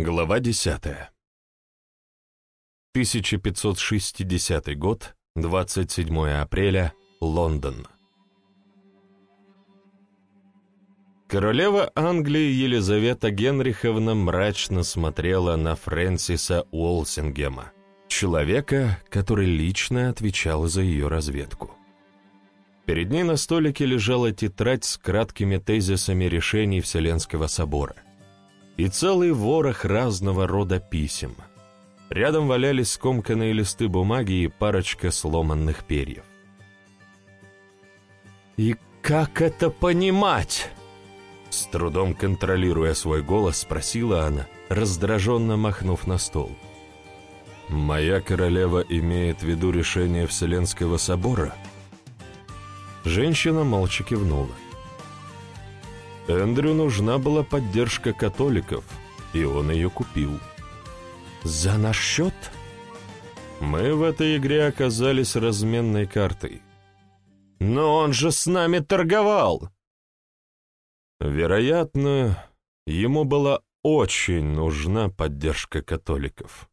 Глава 10. 1560 год, 27 апреля, Лондон. Королева Англии Елизавета Генриховна мрачно смотрела на Фрэнсиса Уолсингема, человека, который лично отвечал за ее разведку. Перед ней на столике лежала тетрадь с краткими тезисами решений Вселенского собора и целый ворох разного рода писем. Рядом валялись скомканные листы бумаги и парочка сломанных перьев. «И как это понимать?» С трудом контролируя свой голос, спросила она, раздраженно махнув на стол. «Моя королева имеет в виду решение Вселенского собора?» Женщина молча кивнула. Эндрю нужна была поддержка католиков, и он ее купил. «За наш счет?» Мы в этой игре оказались разменной картой. «Но он же с нами торговал!» Вероятно, ему была очень нужна поддержка католиков.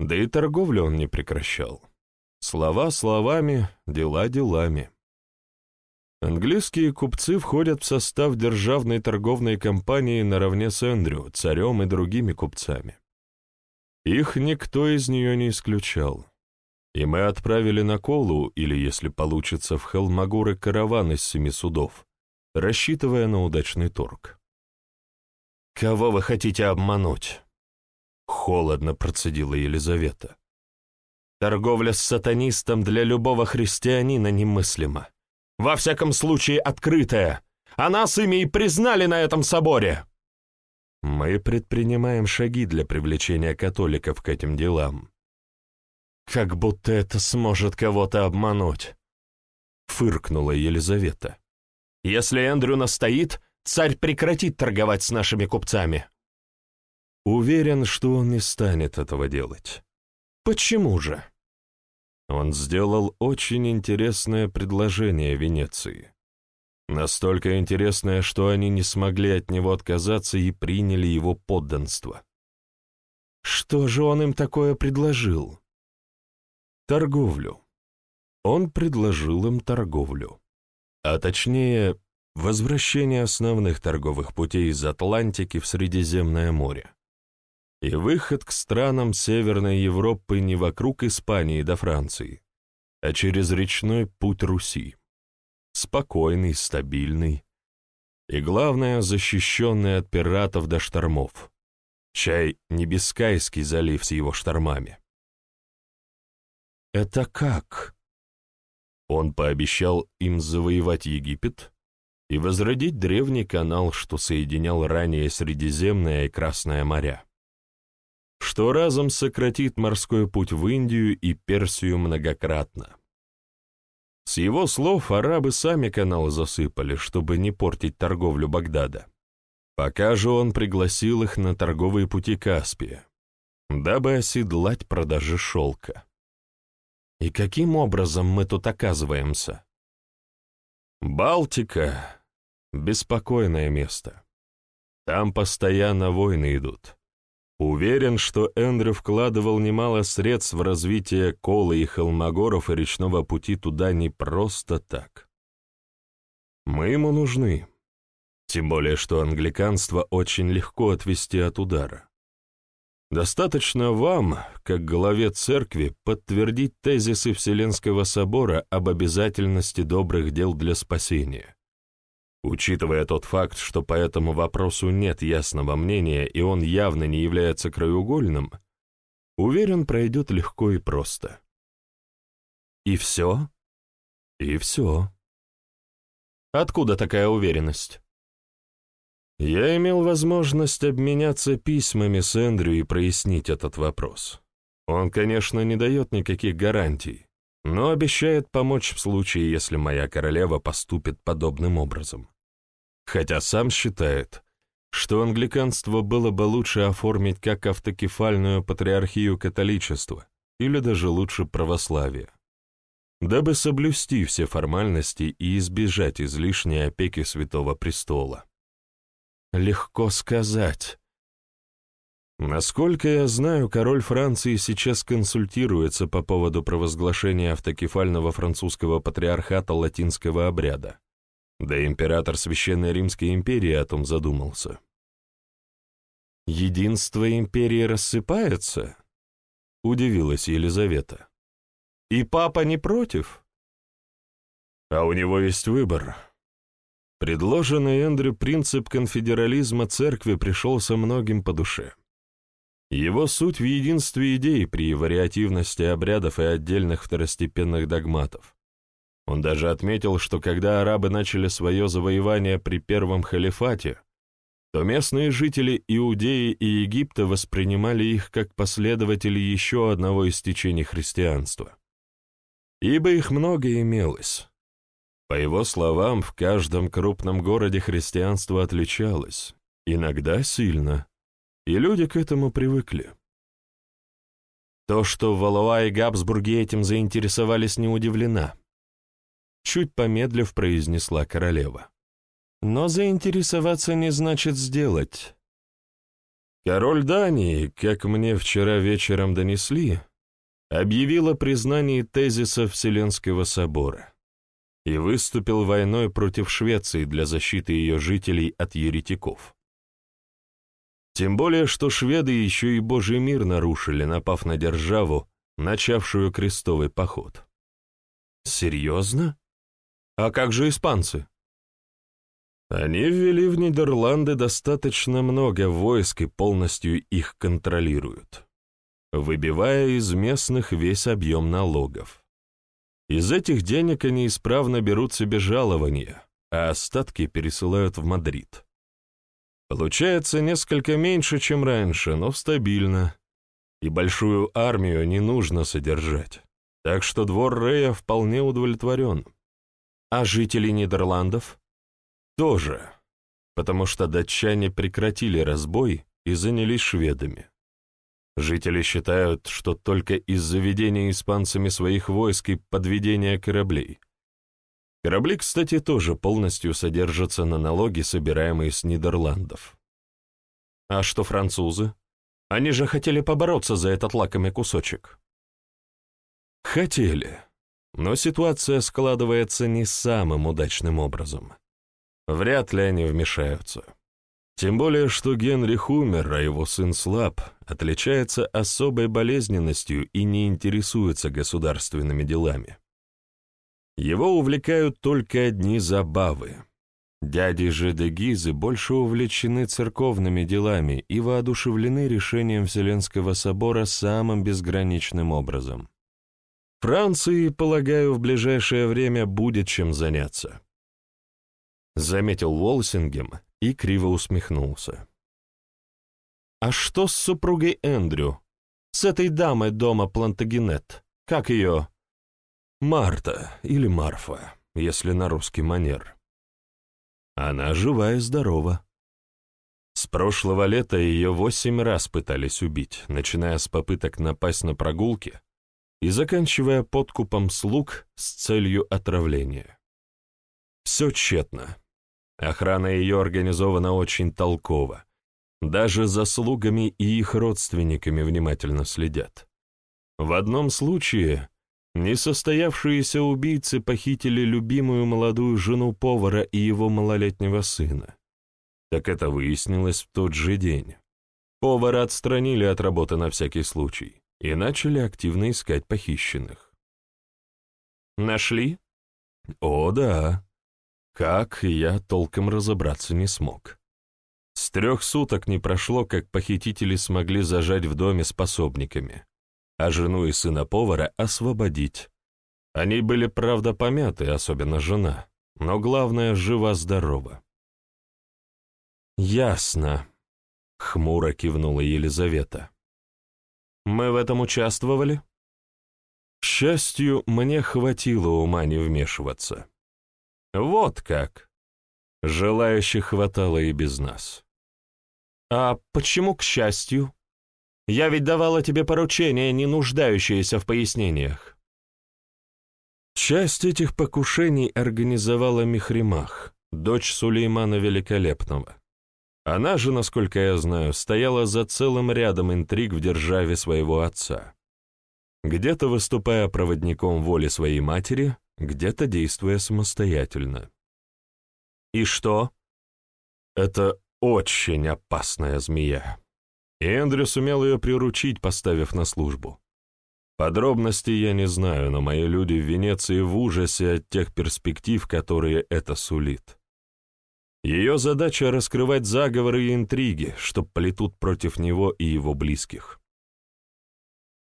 Да и торговлю он не прекращал. Слова словами, дела делами. Английские купцы входят в состав державной торговной компании наравне с Эндрю, царем и другими купцами. Их никто из нее не исключал. И мы отправили на Колу, или, если получится, в Хелмагуры караван из семи судов, рассчитывая на удачный торг. «Кого вы хотите обмануть?» — холодно процедила Елизавета. «Торговля с сатанистом для любого христианина немыслима. Во всяком случае, открытая. А нас ими и признали на этом соборе. Мы предпринимаем шаги для привлечения католиков к этим делам. Как будто это сможет кого-то обмануть. Фыркнула Елизавета. Если Эндрю настоит, царь прекратит торговать с нашими купцами. Уверен, что он не станет этого делать. Почему же? Он сделал очень интересное предложение Венеции. Настолько интересное, что они не смогли от него отказаться и приняли его подданство. Что же он им такое предложил? Торговлю. Он предложил им торговлю. А точнее, возвращение основных торговых путей из Атлантики в Средиземное море и выход к странам Северной Европы не вокруг Испании до Франции, а через речной путь Руси. Спокойный, стабильный и, главное, защищенный от пиратов до штормов. Чай не залив с его штормами. «Это как?» Он пообещал им завоевать Египет и возродить древний канал, что соединял ранее Средиземное и Красное моря что разом сократит морской путь в Индию и Персию многократно. С его слов арабы сами канал засыпали, чтобы не портить торговлю Багдада. Пока же он пригласил их на торговые пути Каспия, дабы оседлать продажи шелка. И каким образом мы тут оказываемся? Балтика — беспокойное место. Там постоянно войны идут. Уверен, что Эндрю вкладывал немало средств в развитие Колы и Холмогоров и речного пути туда не просто так. Мы ему нужны. Тем более, что англиканство очень легко отвести от удара. Достаточно вам, как главе церкви, подтвердить тезисы Вселенского собора об обязательности добрых дел для спасения. Учитывая тот факт, что по этому вопросу нет ясного мнения и он явно не является краеугольным, уверен, пройдет легко и просто. И все? И все. Откуда такая уверенность? Я имел возможность обменяться письмами с Эндрю и прояснить этот вопрос. Он, конечно, не дает никаких гарантий, но обещает помочь в случае, если моя королева поступит подобным образом хотя сам считает, что англиканство было бы лучше оформить как автокефальную патриархию католичества или даже лучше православие, дабы соблюсти все формальности и избежать излишней опеки Святого Престола. Легко сказать. Насколько я знаю, король Франции сейчас консультируется по поводу провозглашения автокефального французского патриархата латинского обряда. Да император Священной Римской империи о том задумался. «Единство империи рассыпается?» — удивилась Елизавета. «И папа не против?» «А у него есть выбор», Предложенный Эндрю принцип конфедерализма церкви пришелся многим по душе. Его суть в единстве идей при вариативности обрядов и отдельных второстепенных догматов. Он даже отметил, что когда арабы начали свое завоевание при первом халифате, то местные жители Иудеи и Египта воспринимали их как последователей еще одного из течений христианства. Ибо их много имелось. По его словам, в каждом крупном городе христианство отличалось, иногда сильно, и люди к этому привыкли. То, что Валуа и Габсбурги этим заинтересовались, не удивлена. Чуть помедлив произнесла королева. Но заинтересоваться не значит сделать. Король Дании, как мне вчера вечером донесли, объявил о признании тезиса Вселенского собора и выступил войной против Швеции для защиты ее жителей от еретиков. Тем более, что шведы еще и Божий мир нарушили, напав на державу, начавшую крестовый поход. Серьезно? А как же испанцы? Они ввели в Нидерланды достаточно много войск и полностью их контролируют, выбивая из местных весь объем налогов. Из этих денег они исправно берут себе жалования, а остатки пересылают в Мадрид. Получается несколько меньше, чем раньше, но стабильно. И большую армию не нужно содержать. Так что двор Рея вполне удовлетворен. А жители Нидерландов? Тоже, потому что датчане прекратили разбой и занялись шведами. Жители считают, что только из-за ведения испанцами своих войск и подведения кораблей. Корабли, кстати, тоже полностью содержатся на налоги, собираемые с Нидерландов. А что французы? Они же хотели побороться за этот лакомый кусочек. Хотели, но ситуация складывается не самым удачным образом. Вряд ли они вмешаются. Тем более, что Генрих умер, а его сын слаб, отличается особой болезненностью и не интересуется государственными делами. Его увлекают только одни забавы. Дяди же Гизы больше увлечены церковными делами и воодушевлены решением Вселенского собора самым безграничным образом. Франции, полагаю, в ближайшее время будет чем заняться. Заметил Волсингем, и криво усмехнулся. «А что с супругой Эндрю? С этой дамой дома Плантагенет? Как ее?» «Марта или Марфа, если на русский манер». «Она жива и здорова». С прошлого лета ее восемь раз пытались убить, начиная с попыток напасть на прогулки и заканчивая подкупом слуг с целью отравления. Все тщетно. Охрана ее организована очень толково. Даже за слугами и их родственниками внимательно следят. В одном случае несостоявшиеся убийцы похитили любимую молодую жену повара и его малолетнего сына. Так это выяснилось в тот же день. Повара отстранили от работы на всякий случай и начали активно искать похищенных. «Нашли?» «О, да. Как, я толком разобраться не смог. С трех суток не прошло, как похитители смогли зажать в доме с пособниками, а жену и сына повара освободить. Они были, правда, помяты, особенно жена, но главное, жива-здорова. «Ясно», — хмуро кивнула Елизавета. «Мы в этом участвовали?» К счастью, мне хватило ума не вмешиваться. Вот как. Желающих хватало и без нас. А почему к счастью? Я ведь давала тебе поручения, не нуждающиеся в пояснениях. Часть этих покушений организовала Михримах, дочь Сулеймана Великолепного. Она же, насколько я знаю, стояла за целым рядом интриг в державе своего отца. Где-то выступая проводником воли своей матери, где-то действуя самостоятельно. И что? Это очень опасная змея. И Эндрю сумел ее приручить, поставив на службу. Подробностей я не знаю, но мои люди в Венеции в ужасе от тех перспектив, которые это сулит. Ее задача — раскрывать заговоры и интриги, что плетут против него и его близких.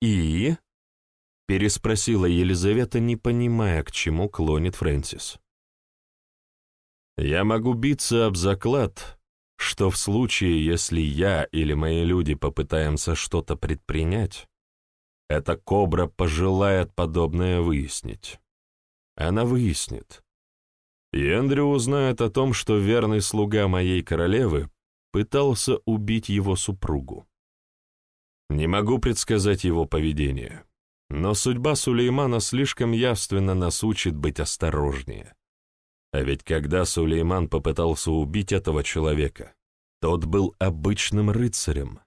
«И?» — переспросила Елизавета, не понимая, к чему клонит Фрэнсис. «Я могу биться об заклад, что в случае, если я или мои люди попытаемся что-то предпринять, эта кобра пожелает подобное выяснить. Она выяснит. И Эндрю узнает о том, что верный слуга моей королевы пытался убить его супругу. Не могу предсказать его поведение, но судьба Сулеймана слишком явственно нас учит быть осторожнее. А ведь когда Сулейман попытался убить этого человека, тот был обычным рыцарем.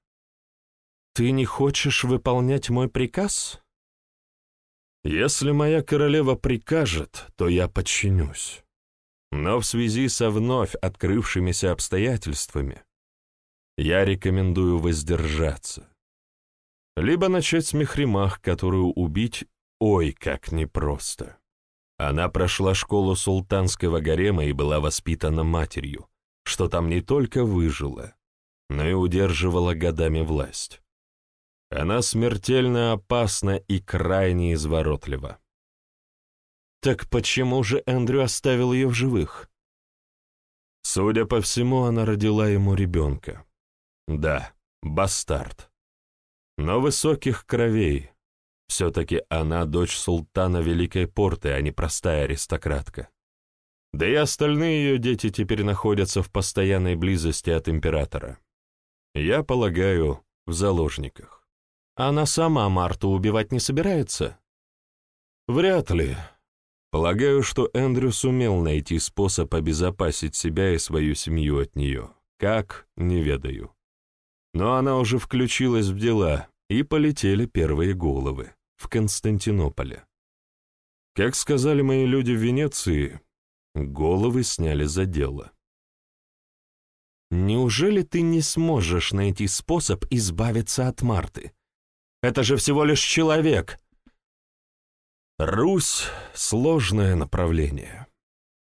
«Ты не хочешь выполнять мой приказ?» «Если моя королева прикажет, то я подчинюсь. Но в связи со вновь открывшимися обстоятельствами я рекомендую воздержаться. Либо начать с Мехримах, которую убить, ой, как непросто. Она прошла школу султанского гарема и была воспитана матерью, что там не только выжила, но и удерживала годами власть. Она смертельно опасна и крайне изворотлива. Так почему же Эндрю оставил ее в живых? Судя по всему, она родила ему ребенка. Да, бастард. Но высоких кровей, все-таки она дочь султана Великой Порты, а не простая аристократка. Да и остальные ее дети теперь находятся в постоянной близости от императора. Я полагаю, в заложниках. Она сама Марту убивать не собирается? Вряд ли. Полагаю, что Эндрю сумел найти способ обезопасить себя и свою семью от нее. Как, не ведаю. Но она уже включилась в дела, и полетели первые головы в Константинополе. Как сказали мои люди в Венеции, головы сняли за дело. «Неужели ты не сможешь найти способ избавиться от Марты? Это же всего лишь человек!» «Русь — сложное направление.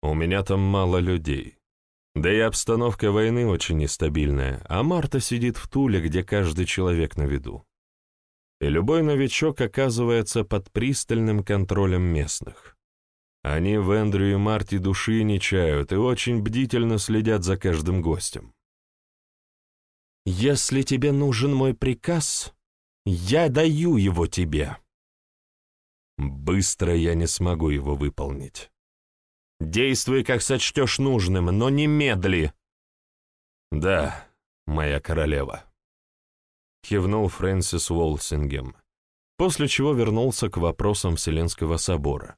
У меня там мало людей. Да и обстановка войны очень нестабильная, а Марта сидит в Туле, где каждый человек на виду и любой новичок оказывается под пристальным контролем местных. Они в Эндрю и Марти души не чают и очень бдительно следят за каждым гостем. «Если тебе нужен мой приказ, я даю его тебе». Быстро я не смогу его выполнить. Действуй, как сочтешь нужным, но не медли. Да, моя королева кивнул Фрэнсис Уолсингем, после чего вернулся к вопросам Вселенского собора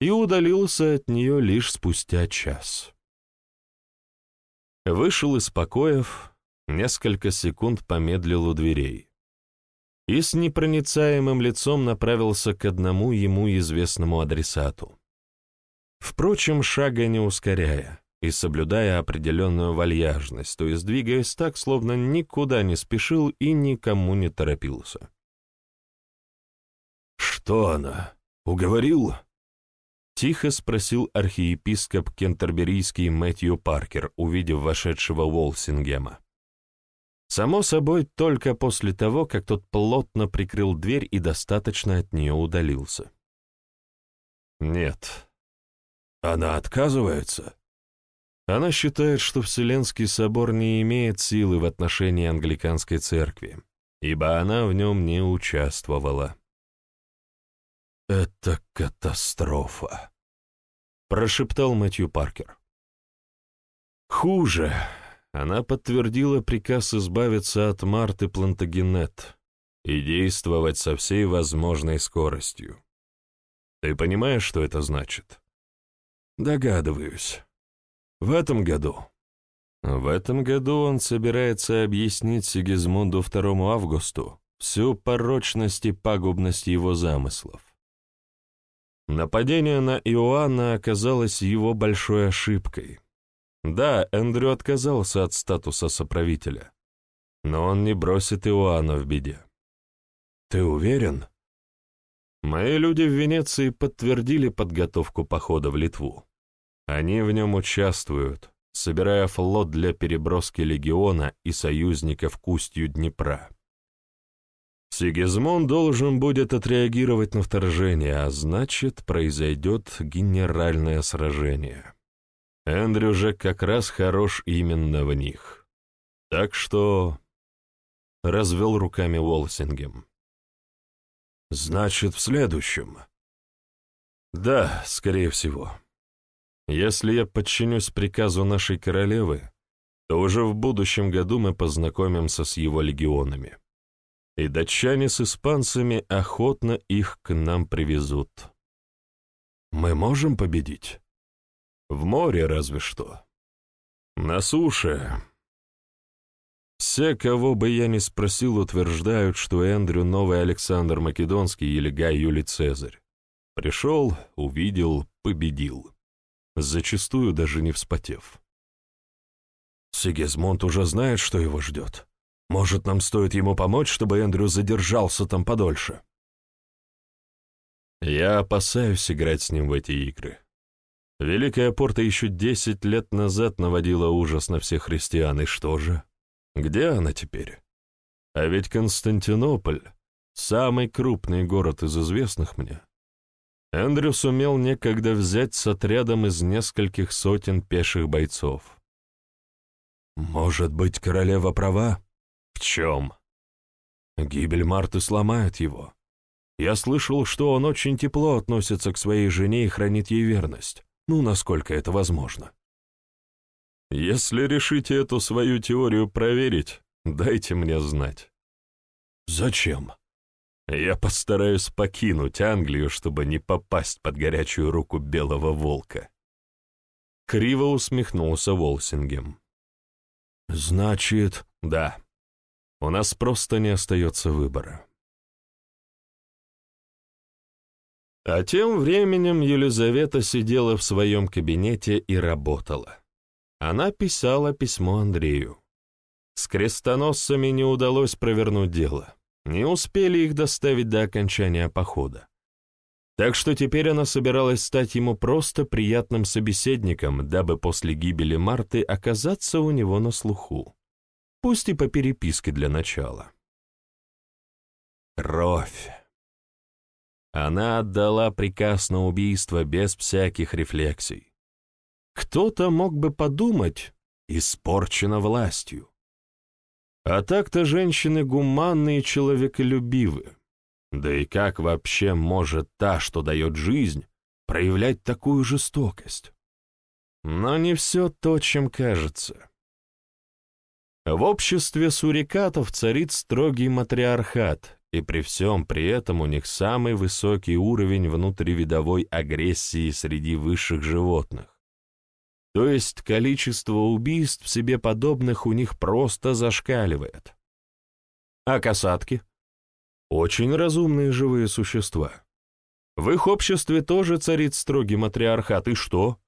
и удалился от нее лишь спустя час. Вышел из покоев, несколько секунд помедлил у дверей и с непроницаемым лицом направился к одному ему известному адресату. Впрочем, шага не ускоряя, и соблюдая определенную вальяжность, то есть двигаясь так, словно никуда не спешил и никому не торопился. «Что она? Уговорил?» — тихо спросил архиепископ кентерберийский Мэтью Паркер, увидев вошедшего Уолсингема. Само собой, только после того, как тот плотно прикрыл дверь и достаточно от нее удалился. «Нет. Она отказывается?» Она считает, что Вселенский собор не имеет силы в отношении англиканской церкви, ибо она в нем не участвовала. «Это катастрофа», — прошептал Мэтью Паркер. «Хуже. Она подтвердила приказ избавиться от Марты Плантагенет и действовать со всей возможной скоростью. Ты понимаешь, что это значит?» «Догадываюсь». В этом году. В этом году он собирается объяснить Сигизмунду II Августу всю порочность и пагубность его замыслов. Нападение на Иоанна оказалось его большой ошибкой. Да, Эндрю отказался от статуса соправителя, но он не бросит Иоанна в беде. «Ты уверен?» Мои люди в Венеции подтвердили подготовку похода в Литву. Они в нем участвуют, собирая флот для переброски легиона и союзников к устью Днепра. Сигизмунд должен будет отреагировать на вторжение, а значит, произойдет генеральное сражение. Эндрю же как раз хорош именно в них. Так что... Развел руками Уолсингем. Значит, в следующем. Да, скорее всего. Если я подчинюсь приказу нашей королевы, то уже в будущем году мы познакомимся с его легионами. И датчане с испанцами охотно их к нам привезут. Мы можем победить? В море разве что. На суше. Все, кого бы я ни спросил, утверждают, что Эндрю — новый Александр Македонский или Гай Юлий Цезарь. Пришел, увидел, победил зачастую даже не вспотев. Сигизмунд уже знает, что его ждет. Может, нам стоит ему помочь, чтобы Эндрю задержался там подольше? Я опасаюсь играть с ним в эти игры. Великая Порта еще десять лет назад наводила ужас на всех христиан, и что же? Где она теперь? А ведь Константинополь — самый крупный город из известных мне. Эндрю сумел некогда взять с отрядом из нескольких сотен пеших бойцов. «Может быть, королева права?» «В чем?» «Гибель Марты сломает его. Я слышал, что он очень тепло относится к своей жене и хранит ей верность. Ну, насколько это возможно?» «Если решите эту свою теорию проверить, дайте мне знать». «Зачем?» Я постараюсь покинуть Англию, чтобы не попасть под горячую руку белого волка. Криво усмехнулся Волсингем. Значит, да. У нас просто не остается выбора. А тем временем Елизавета сидела в своем кабинете и работала. Она писала письмо Андрею. С крестоносцами не удалось провернуть дело. Не успели их доставить до окончания похода. Так что теперь она собиралась стать ему просто приятным собеседником, дабы после гибели Марты оказаться у него на слуху. Пусть и по переписке для начала. Кровь. Она отдала приказ на убийство без всяких рефлексий. Кто-то мог бы подумать, испорчена властью. А так-то женщины гуманные и человеколюбивы. Да и как вообще может та, что дает жизнь, проявлять такую жестокость? Но не все то, чем кажется. В обществе сурикатов царит строгий матриархат, и при всем при этом у них самый высокий уровень внутривидовой агрессии среди высших животных. То есть количество убийств себе подобных у них просто зашкаливает. А касатки? Очень разумные живые существа. В их обществе тоже царит строгий матриархат, и что?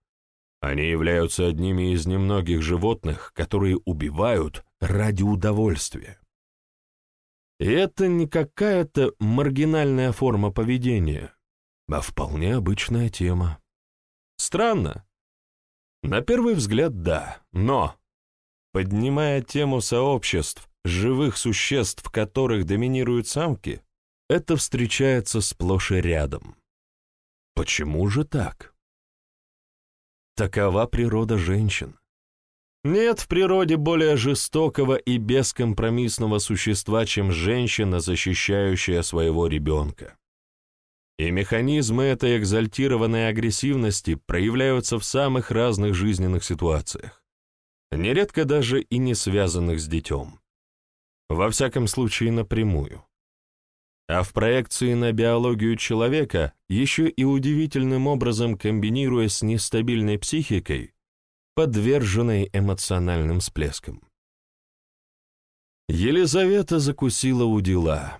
Они являются одними из немногих животных, которые убивают ради удовольствия. И это не какая-то маргинальная форма поведения, а вполне обычная тема. Странно, на первый взгляд, да, но, поднимая тему сообществ, живых существ, в которых доминируют самки, это встречается сплошь и рядом. Почему же так? Такова природа женщин. Нет в природе более жестокого и бескомпромиссного существа, чем женщина, защищающая своего ребенка. И механизмы этой экзальтированной агрессивности проявляются в самых разных жизненных ситуациях, нередко даже и не связанных с детем. Во всяком случае, напрямую. А в проекции на биологию человека, еще и удивительным образом комбинируя с нестабильной психикой, подверженной эмоциональным всплескам. Елизавета закусила у дела.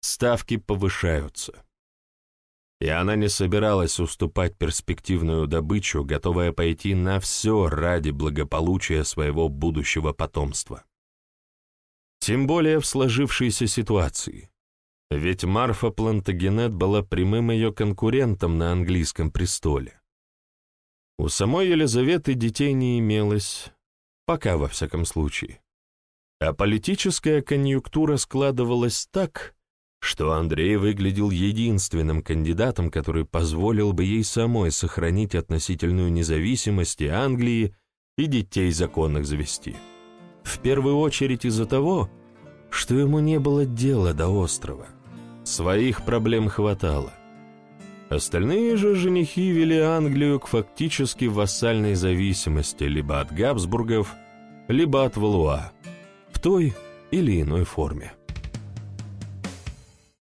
Ставки повышаются. И она не собиралась уступать перспективную добычу, готовая пойти на все ради благополучия своего будущего потомства. Тем более в сложившейся ситуации. Ведь Марфа Плантагенет была прямым ее конкурентом на английском престоле. У самой Елизаветы детей не имелось, пока во всяком случае. А политическая конъюнктура складывалась так, что Андрей выглядел единственным кандидатом, который позволил бы ей самой сохранить относительную независимость и Англии и детей законных завести. В первую очередь из-за того, что ему не было дела до острова. Своих проблем хватало. Остальные же женихи вели Англию к фактически вассальной зависимости либо от Габсбургов, либо от Валуа в той или иной форме.